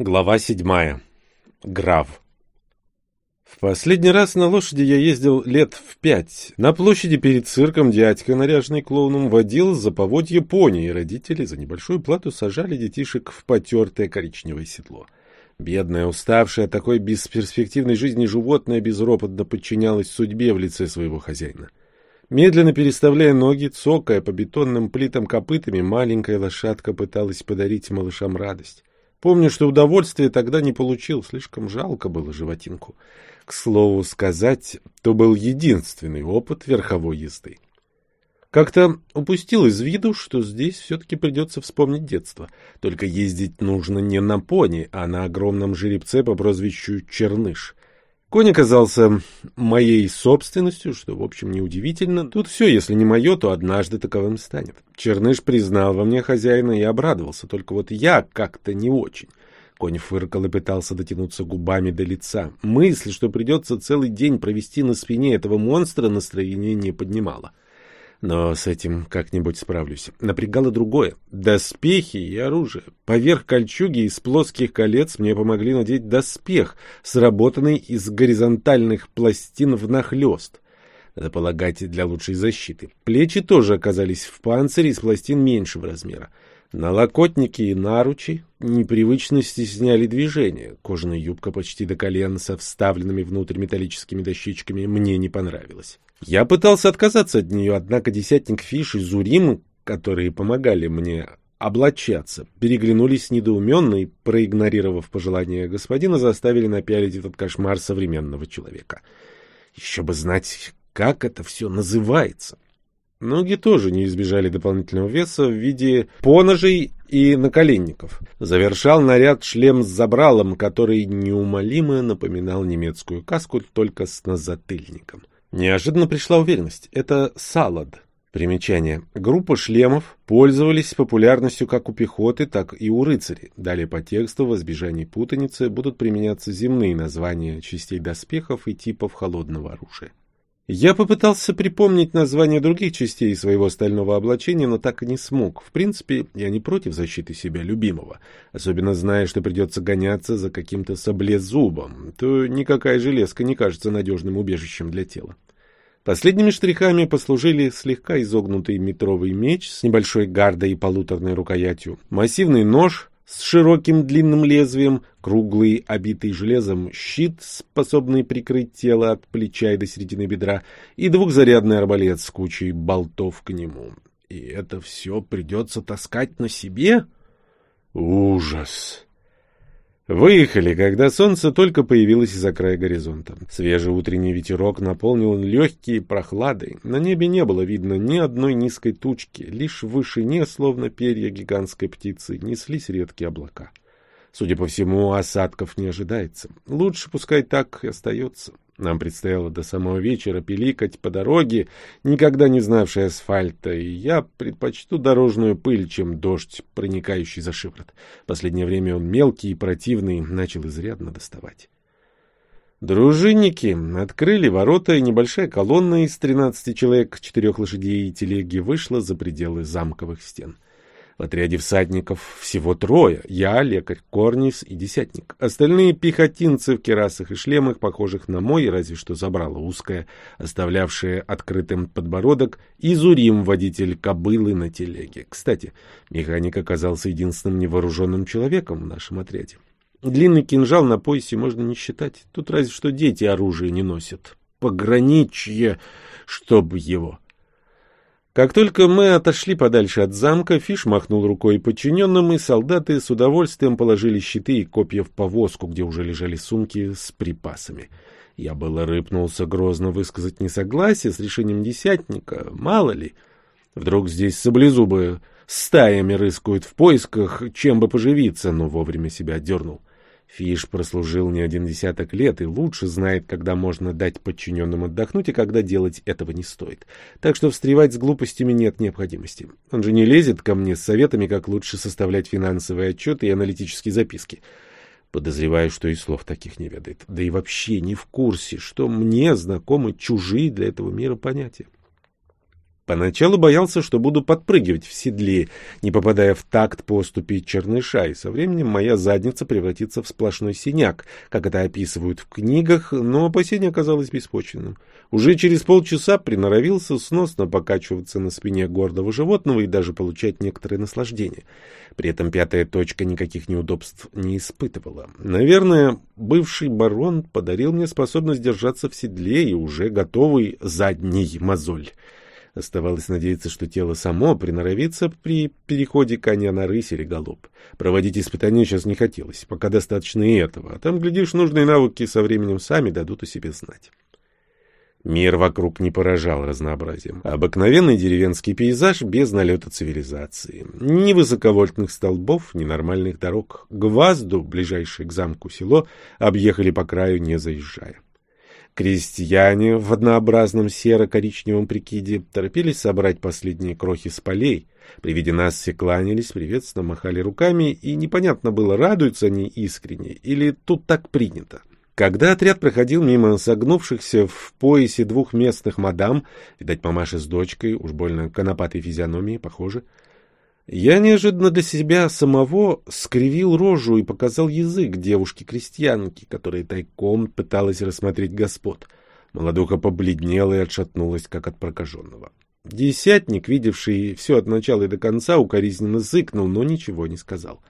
Глава седьмая. Граф. В последний раз на лошади я ездил лет в пять. На площади перед цирком дядька, наряженный клоуном, водил за поводье пони, и родители за небольшую плату сажали детишек в потертое коричневое седло. Бедное, уставшее от такой бесперспективной жизни животное безропотно подчинялось судьбе в лице своего хозяина. Медленно переставляя ноги, цокая по бетонным плитам копытами, маленькая лошадка пыталась подарить малышам радость. Помню, что удовольствия тогда не получил, слишком жалко было животинку. К слову сказать, то был единственный опыт верховой езды. Как-то упустил из виду, что здесь все-таки придется вспомнить детство. Только ездить нужно не на пони, а на огромном жеребце по прозвищу Черныш. Конь оказался моей собственностью, что, в общем, неудивительно. Тут все, если не мое, то однажды таковым станет. Черныш признал во мне хозяина и обрадовался, только вот я как-то не очень. Конь фыркал и пытался дотянуться губами до лица. Мысль, что придется целый день провести на спине этого монстра, настроение не поднимала. Но с этим как-нибудь справлюсь. Напрягало другое. Доспехи и оружие. Поверх кольчуги из плоских колец мне помогли надеть доспех, сработанный из горизонтальных пластин внахлёст. Надо полагать, для лучшей защиты. Плечи тоже оказались в панцире из пластин меньшего размера. Налокотники и наручи непривычно стесняли движение. Кожаная юбка почти до колен со вставленными внутрь металлическими дощечками мне не понравилась. Я пытался отказаться от нее, однако десятник Фиш и Зурим, которые помогали мне облачаться, переглянулись недоуменно и, проигнорировав пожелания господина, заставили напялить этот кошмар современного человека. Еще бы знать, как это все называется. Ноги тоже не избежали дополнительного веса в виде поножей и наколенников. Завершал наряд шлем с забралом, который неумолимо напоминал немецкую каску, только с назатыльником. Неожиданно пришла уверенность. Это салад. Примечание. Группа шлемов пользовались популярностью как у пехоты, так и у рыцарей. Далее по тексту в избежании путаницы будут применяться земные названия частей доспехов и типов холодного оружия. Я попытался припомнить названия других частей своего стального облачения, но так и не смог. В принципе, я не против защиты себя любимого, особенно зная, что придется гоняться за каким-то саблезубом, то никакая железка не кажется надежным убежищем для тела. Последними штрихами послужили слегка изогнутый метровый меч с небольшой гардой и полуторной рукоятью, массивный нож с широким длинным лезвием, круглый, обитый железом щит, способный прикрыть тело от плеча и до середины бедра, и двухзарядный арбалет с кучей болтов к нему. И это все придется таскать на себе? Ужас! Выехали, когда солнце только появилось из-за края горизонта. Свежий утренний ветерок наполнил легкие прохладой. На небе не было видно ни одной низкой тучки, лишь в вышине, словно перья гигантской птицы, неслись редкие облака. Судя по всему, осадков не ожидается. Лучше пускай так и остается. Нам предстояло до самого вечера пиликать по дороге, никогда не знавшей асфальта, и я предпочту дорожную пыль, чем дождь, проникающий за шиворот. последнее время он мелкий и противный, начал изрядно доставать. Дружинники открыли ворота, и небольшая колонна из тринадцати человек, четырех лошадей и телеги вышла за пределы замковых стен. — в отряде всадников всего трое. Я, лекарь, Корнис и десятник. Остальные пехотинцы в керасах и шлемах, похожих на мой, разве что забрало узкое, оставлявшее открытым подбородок, и Зурим, водитель кобылы на телеге. Кстати, механик оказался единственным невооруженным человеком в нашем отряде. Длинный кинжал на поясе можно не считать. Тут разве что дети оружие не носят. Пограничье, чтоб его... Как только мы отошли подальше от замка, Фиш махнул рукой подчиненным, и солдаты с удовольствием положили щиты и копья в повозку, где уже лежали сумки с припасами. Я было рыпнулся грозно высказать несогласие с решением десятника, мало ли. Вдруг здесь саблезубы стаями рыскают в поисках, чем бы поживиться, но вовремя себя отдернул. Фиш прослужил не один десяток лет и лучше знает, когда можно дать подчиненным отдохнуть и когда делать этого не стоит. Так что встревать с глупостями нет необходимости. Он же не лезет ко мне с советами, как лучше составлять финансовые отчеты и аналитические записки. Подозреваю, что и слов таких не ведает. Да и вообще не в курсе, что мне знакомы чужие для этого мира понятия. Поначалу боялся, что буду подпрыгивать в седле, не попадая в такт поступи черныша, и со временем моя задница превратится в сплошной синяк, как это описывают в книгах, но опасение оказалось беспочвенным. Уже через полчаса приноровился сносно покачиваться на спине гордого животного и даже получать некоторое наслаждение. При этом пятая точка никаких неудобств не испытывала. Наверное, бывший барон подарил мне способность держаться в седле и уже готовый задний мозоль. Оставалось надеяться, что тело само приноровится при переходе коня на рысь или галоп. Проводить испытания сейчас не хотелось, пока достаточно и этого, а там, глядишь, нужные навыки со временем сами дадут о себе знать. Мир вокруг не поражал разнообразием. Обыкновенный деревенский пейзаж без налета цивилизации. Ни высоковольтных столбов, ни нормальных дорог. Гвазду, ближайшее к замку село, объехали по краю, не заезжая. Крестьяне в однообразном серо-коричневом прикиде торопились собрать последние крохи с полей. При виде нас все кланялись, приветственно махали руками, и непонятно было, радуются они искренне или тут так принято. Когда отряд проходил мимо согнувшихся в поясе двух местных мадам, видать, мамаши с дочкой, уж больно конопатой физиономии, похоже, я неожиданно для себя самого скривил рожу и показал язык девушке-крестьянке, которая тайком пыталась рассмотреть господ. Молодуха побледнела и отшатнулась, как от прокаженного. Десятник, видевший все от начала и до конца, укоризненно зыкнул, но ничего не сказал.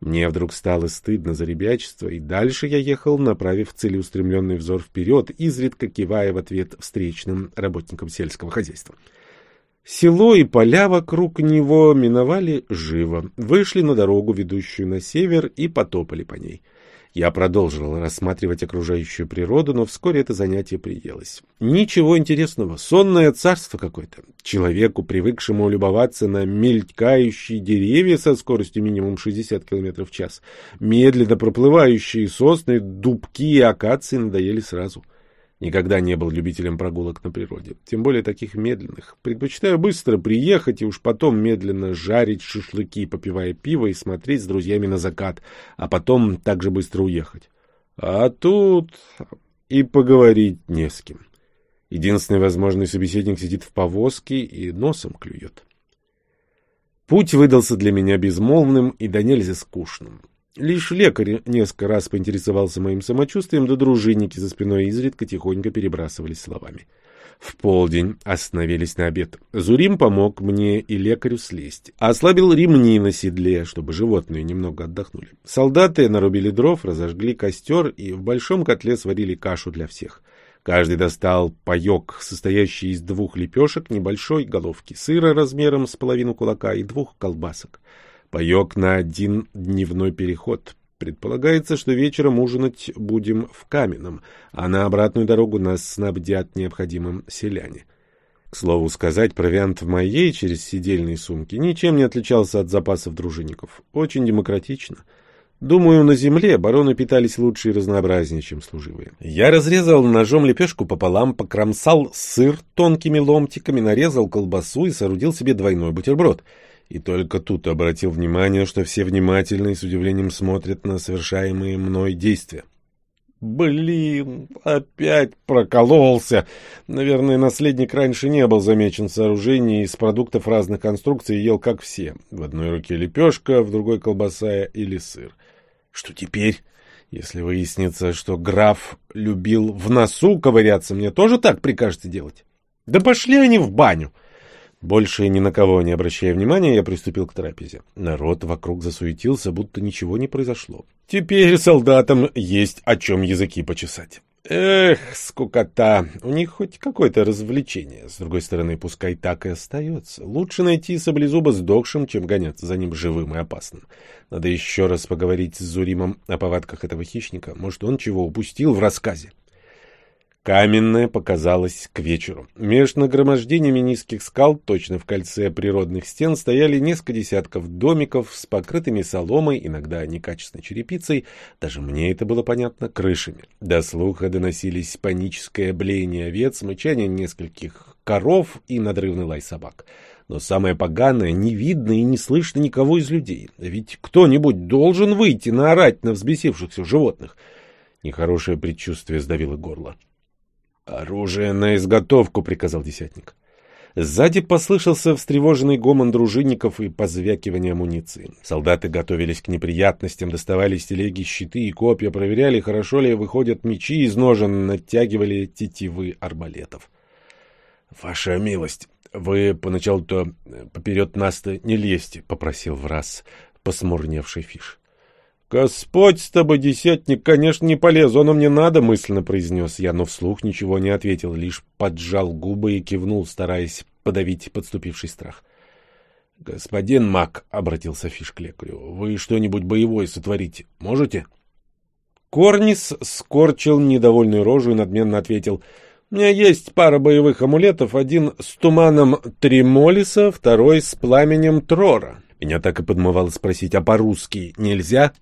Мне вдруг стало стыдно за ребячество, и дальше я ехал, направив целеустремленный взор вперед, изредка кивая в ответ встречным работникам сельского хозяйства. Село и поля вокруг него миновали живо, вышли на дорогу, ведущую на север, и потопали по ней. Я продолжил рассматривать окружающую природу, но вскоре это занятие приелось. Ничего интересного, сонное царство какое-то. Человеку, привыкшему любоваться на мелькающие деревья со скоростью минимум 60 км в час, медленно проплывающие сосны, дубки и акации надоели сразу. Никогда не был любителем прогулок на природе, тем более таких медленных. Предпочитаю быстро приехать и уж потом медленно жарить шашлыки, попивая пиво и смотреть с друзьями на закат, а потом также быстро уехать. А тут и поговорить не с кем. Единственный возможный собеседник сидит в повозке и носом клюет. Путь выдался для меня безмолвным и до нельзя скучным. Лишь лекарь несколько раз поинтересовался моим самочувствием, да дружинники за спиной изредка тихонько перебрасывались словами. В полдень остановились на обед. Зурим помог мне и лекарю слезть. Ослабил ремни на седле, чтобы животные немного отдохнули. Солдаты нарубили дров, разожгли костер и в большом котле сварили кашу для всех. Каждый достал паек, состоящий из двух лепешек, небольшой головки сыра размером с половину кулака и двух колбасок. Паек на один дневной переход. Предполагается, что вечером ужинать будем в Каменном, а на обратную дорогу нас снабдят необходимым селяне. К слову сказать, провиант в моей через сидельные сумки ничем не отличался от запасов дружинников. Очень демократично. Думаю, на земле бароны питались лучше и разнообразнее, чем служивые. Я разрезал ножом лепешку пополам, покромсал сыр тонкими ломтиками, нарезал колбасу и соорудил себе двойной бутерброд — и только тут обратил внимание, что все внимательно и с удивлением смотрят на совершаемые мной действия. Блин, опять прокололся. Наверное, наследник раньше не был замечен в сооружении из продуктов разных конструкций ел как все. В одной руке лепешка, в другой колбаса или сыр. Что теперь? Если выяснится, что граф любил в носу ковыряться, мне тоже так прикажете делать? Да пошли они в баню! Больше ни на кого не обращая внимания, я приступил к трапезе. Народ вокруг засуетился, будто ничего не произошло. Теперь солдатам есть о чем языки почесать. Эх, скукота, у них хоть какое-то развлечение. С другой стороны, пускай так и остается. Лучше найти саблезуба сдохшим, чем гоняться за ним живым и опасным. Надо еще раз поговорить с Зуримом о повадках этого хищника. Может, он чего упустил в рассказе. Каменная показалась к вечеру. Меж нагромождениями низких скал, точно в кольце природных стен, стояли несколько десятков домиков с покрытыми соломой, иногда некачественной черепицей, даже мне это было понятно, крышами. До слуха доносились паническое блеяние овец, мычание нескольких коров и надрывный лай собак. Но самое поганое, не видно и не слышно никого из людей. Ведь кто-нибудь должен выйти наорать на взбесившихся животных. Нехорошее предчувствие сдавило горло. «Оружие на изготовку», — приказал десятник. Сзади послышался встревоженный гомон дружинников и позвякивание амуниции. Солдаты готовились к неприятностям, доставали из телеги щиты и копья, проверяли, хорошо ли выходят мечи из ножен, натягивали тетивы арбалетов. — Ваша милость, вы поначалу-то поперед нас-то не лезьте, — попросил в раз посмурневший Фиш. «Господь с тобой, десятник, конечно, не полезу, оно мне надо», — мысленно произнес я, но вслух ничего не ответил, лишь поджал губы и кивнул, стараясь подавить подступивший страх. «Господин Мак», — обратился Фиш к лекарю, — «вы что-нибудь боевое сотворить можете?» Корнис скорчил недовольную рожу и надменно ответил, «У меня есть пара боевых амулетов, один с туманом Тримолиса, второй с пламенем Трора». Меня так и подмывало спросить, а по-русски нельзя?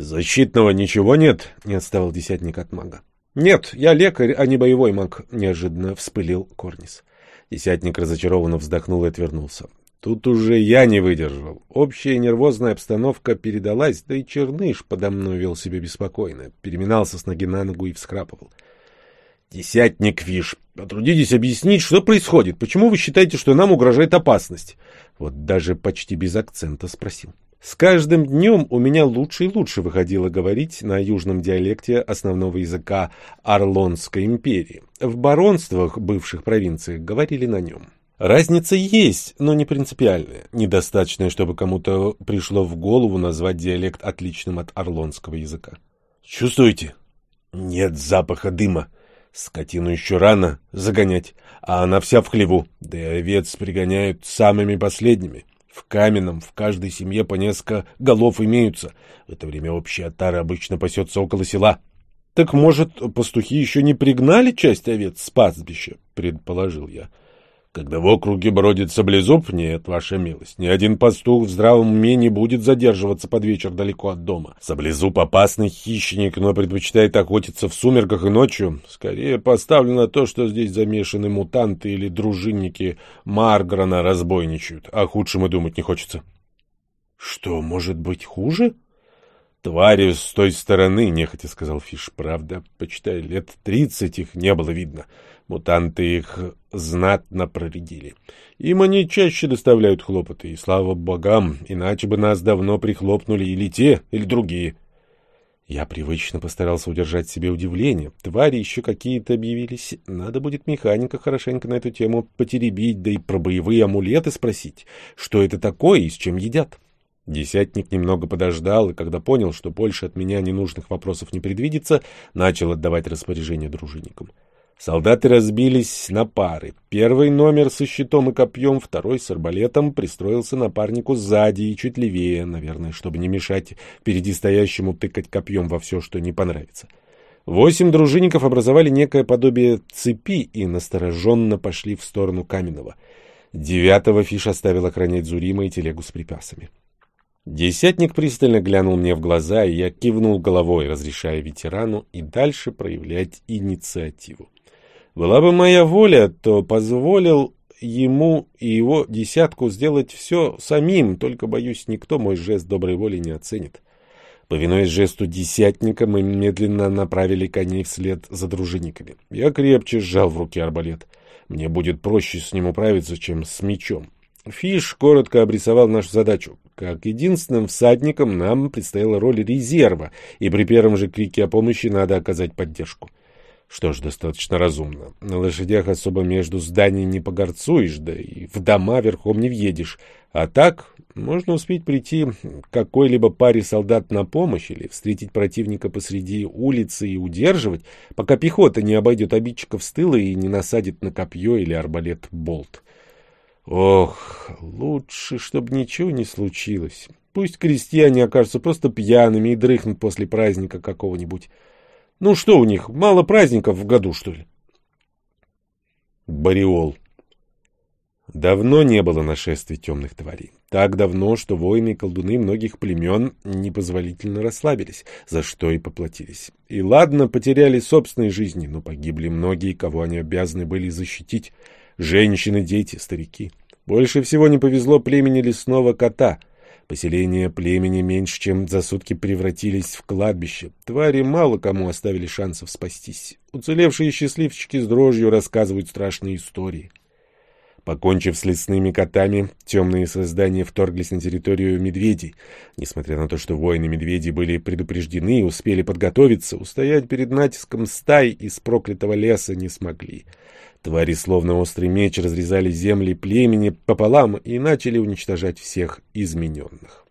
«Защитного ничего нет?» — не отставал десятник от мага. «Нет, я лекарь, а не боевой маг», — неожиданно вспылил Корнис. Десятник разочарованно вздохнул и отвернулся. Тут уже я не выдержал. Общая нервозная обстановка передалась, да и Черныш подо мной вел себя беспокойно, переминался с ноги на ногу и вскрапывал. «Десятник Виш, потрудитесь объяснить, что происходит, почему вы считаете, что нам угрожает опасность?» Вот даже почти без акцента спросил. С каждым днем у меня лучше и лучше выходило говорить на южном диалекте основного языка Орлонской империи. В баронствах бывших провинциях говорили на нем. Разница есть, но не принципиальная. Недостаточная, чтобы кому-то пришло в голову назвать диалект отличным от орлонского языка. Чувствуете? Нет запаха дыма. Скотину еще рано загонять, а она вся в хлеву. Да и овец пригоняют самыми последними. В каменном в каждой семье по несколько голов имеются. В это время общая отара обычно пасется около села. — Так, может, пастухи еще не пригнали часть овец с пастбища? — предположил я. Когда в округе бродит саблезуб, нет, ваша милость, ни один пастух в здравом уме не будет задерживаться под вечер далеко от дома. Саблезуб опасный хищник, но предпочитает охотиться в сумерках и ночью. Скорее поставлено то, что здесь замешаны мутанты или дружинники Марграна разбойничают, а худшем и думать не хочется. — Что, может быть хуже? — Твари с той стороны, — нехотя сказал Фиш. Правда, почитай, лет тридцать их не было видно. — Мутанты их знатно проредили. Им они чаще доставляют хлопоты, и слава богам, иначе бы нас давно прихлопнули или те, или другие. Я привычно постарался удержать себе удивление. Твари еще какие-то объявились. Надо будет механика хорошенько на эту тему потеребить, да и про боевые амулеты спросить, что это такое и с чем едят. Десятник немного подождал, и когда понял, что больше от меня ненужных вопросов не предвидится, начал отдавать распоряжение дружинникам. Солдаты разбились на пары. Первый номер со щитом и копьем, второй с арбалетом пристроился напарнику сзади и чуть левее, наверное, чтобы не мешать впереди стоящему тыкать копьем во все, что не понравится. Восемь дружинников образовали некое подобие цепи и настороженно пошли в сторону Каменного. Девятого Фиш оставил охранять Зурима и телегу с припасами. Десятник пристально глянул мне в глаза, и я кивнул головой, разрешая ветерану и дальше проявлять инициативу. Была бы моя воля, то позволил ему и его десятку сделать все самим, только, боюсь, никто мой жест доброй воли не оценит. Повинуясь жесту десятника, мы медленно направили коней вслед за дружинниками. Я крепче сжал в руки арбалет. Мне будет проще с ним управиться, чем с мечом. Фиш коротко обрисовал нашу задачу. Как единственным всадникам нам предстояла роль резерва, и при первом же крике о помощи надо оказать поддержку. Что ж, достаточно разумно. На лошадях особо между зданий не погорцуешь, да и в дома верхом не въедешь. А так можно успеть прийти какой-либо паре солдат на помощь или встретить противника посреди улицы и удерживать, пока пехота не обойдет обидчиков с тыла и не насадит на копье или арбалет болт. Ох, лучше, чтобы ничего не случилось. Пусть крестьяне окажутся просто пьяными и дрыхнут после праздника какого-нибудь. Ну что у них, мало праздников в году, что ли? Бариол. Давно не было нашествий темных тварей. Так давно, что воины и колдуны многих племен непозволительно расслабились, за что и поплатились. И ладно, потеряли собственные жизни, но погибли многие, кого они обязаны были защитить. Женщины, дети, старики. Больше всего не повезло племени лесного кота — Поселения племени меньше чем за сутки превратились в кладбище. Твари мало кому оставили шансов спастись. Уцелевшие счастливчики с дрожью рассказывают страшные истории. Покончив с лесными котами, темные создания вторглись на территорию медведей. Несмотря на то, что воины-медведи были предупреждены и успели подготовиться, устоять перед натиском стай из проклятого леса не смогли. Твари, словно острый меч, разрезали земли племени пополам и начали уничтожать всех измененных.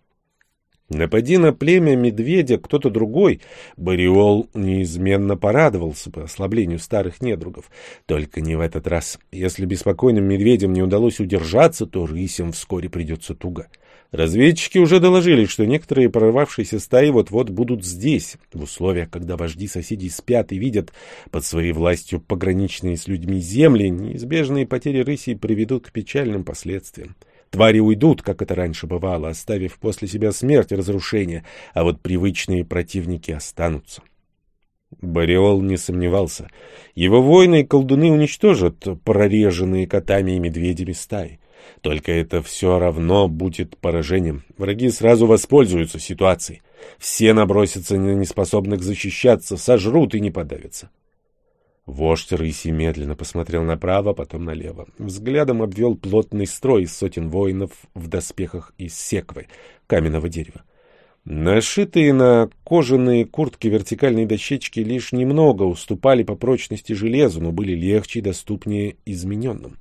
Напади на племя медведя кто-то другой, Бариол неизменно порадовался по ослаблению старых недругов. Только не в этот раз. Если беспокойным медведям не удалось удержаться, то рысям вскоре придется туго. Разведчики уже доложили, что некоторые прорвавшиеся стаи вот-вот будут здесь, в условиях, когда вожди соседей спят и видят под своей властью пограничные с людьми земли, неизбежные потери рысей приведут к печальным последствиям. Твари уйдут, как это раньше бывало, оставив после себя смерть и разрушение, а вот привычные противники останутся. Бореол не сомневался. Его воины и колдуны уничтожат прореженные котами и медведями стаи. Только это все равно будет поражением. Враги сразу воспользуются ситуацией. Все набросятся на неспособных защищаться, сожрут и не подавятся. Вождь рыси медленно посмотрел направо, потом налево. Взглядом обвел плотный строй из сотен воинов в доспехах из секвы, каменного дерева. Нашитые на кожаные куртки вертикальные дощечки лишь немного уступали по прочности железу, но были легче и доступнее измененным.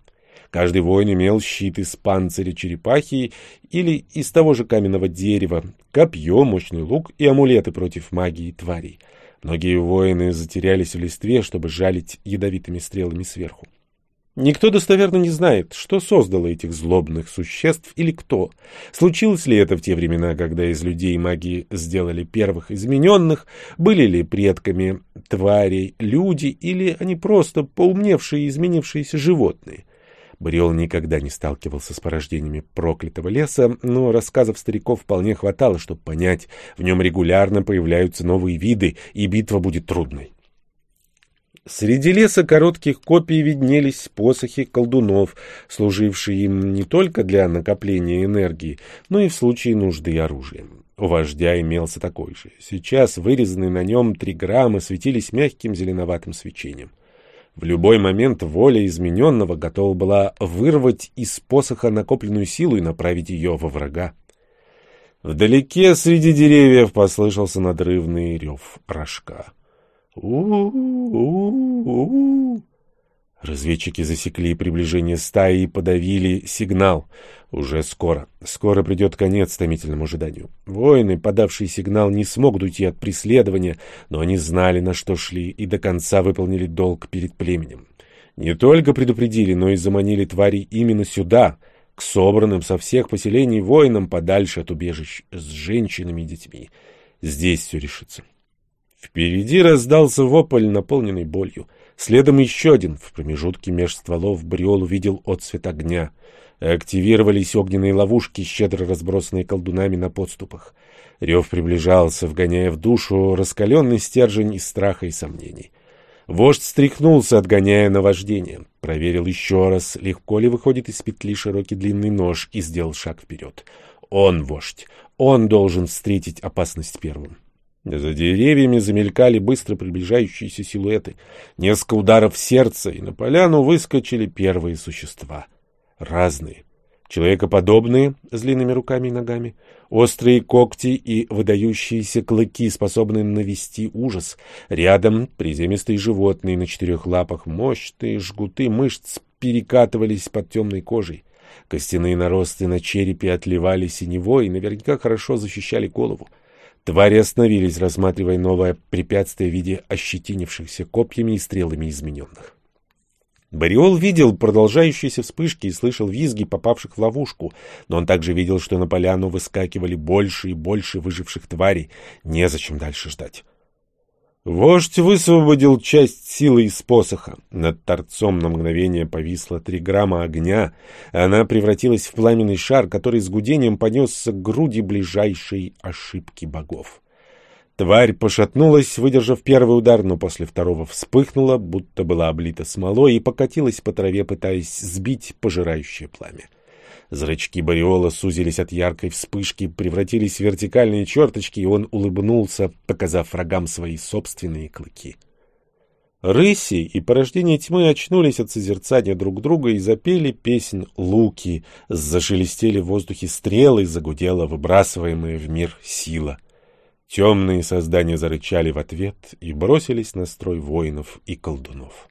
Каждый воин имел щит из панциря черепахи или из того же каменного дерева, копье, мощный лук и амулеты против магии тварей — Многие воины затерялись в листве, чтобы жалить ядовитыми стрелами сверху. Никто достоверно не знает, что создало этих злобных существ или кто. Случилось ли это в те времена, когда из людей маги сделали первых измененных, были ли предками тварей люди или они просто поумневшие и изменившиеся животные. Бриол никогда не сталкивался с порождениями проклятого леса, но рассказов стариков вполне хватало, чтобы понять, в нем регулярно появляются новые виды, и битва будет трудной. Среди леса коротких копий виднелись посохи колдунов, служившие им не только для накопления энергии, но и в случае нужды оружием. У вождя имелся такой же. Сейчас вырезанные на нем три грамма светились мягким зеленоватым свечением. В любой момент воля измененного готова была вырвать из посоха накопленную силу и направить ее во врага. Вдалеке среди деревьев послышался надрывный рев рожка. У-у-у-у! Разведчики засекли приближение стаи и подавили сигнал. Уже скоро. Скоро придет конец томительному ожиданию. Воины, подавшие сигнал, не смогут уйти от преследования, но они знали, на что шли, и до конца выполнили долг перед племенем. Не только предупредили, но и заманили твари именно сюда, к собранным со всех поселений воинам подальше от убежищ с женщинами и детьми. Здесь все решится. Впереди раздался вопль, наполненный болью. Следом еще один. В промежутке меж стволов Бриол увидел отцвет огня. Активировались огненные ловушки, щедро разбросанные колдунами на подступах. Рев приближался, вгоняя в душу раскаленный стержень из страха и сомнений. Вождь стряхнулся, отгоняя наваждение. Проверил еще раз, легко ли выходит из петли широкий длинный нож, и сделал шаг вперед. Он вождь. Он должен встретить опасность первым. За деревьями замелькали быстро приближающиеся силуэты. Несколько ударов сердца, и на поляну выскочили первые существа. Разные. Человекоподобные, с длинными руками и ногами, острые когти и выдающиеся клыки, способные навести ужас. Рядом приземистые животные на четырех лапах, мощные жгуты мышц перекатывались под темной кожей. Костяные наросты на черепе отливали синевой и наверняка хорошо защищали голову. Твари остановились, рассматривая новое препятствие в виде ощетинившихся копьями и стрелами измененных. Бариол видел продолжающиеся вспышки и слышал визги попавших в ловушку, но он также видел, что на поляну выскакивали больше и больше выживших тварей. Незачем дальше ждать. Вождь высвободил часть силы из посоха. Над торцом на мгновение повисло три грамма огня. Она превратилась в пламенный шар, который с гудением понесся к груди ближайшей ошибки богов. Тварь пошатнулась, выдержав первый удар, но после второго вспыхнула, будто была облита смолой, и покатилась по траве, пытаясь сбить пожирающее пламя. Зрачки Бариола сузились от яркой вспышки, превратились в вертикальные черточки, и он улыбнулся, показав врагам свои собственные клыки. Рыси и порождение тьмы очнулись от созерцания друг друга и запели песнь «Луки», зашелестели в воздухе стрелы, загудела выбрасываемая в мир сила. Темные создания зарычали в ответ и бросились на строй воинов и колдунов.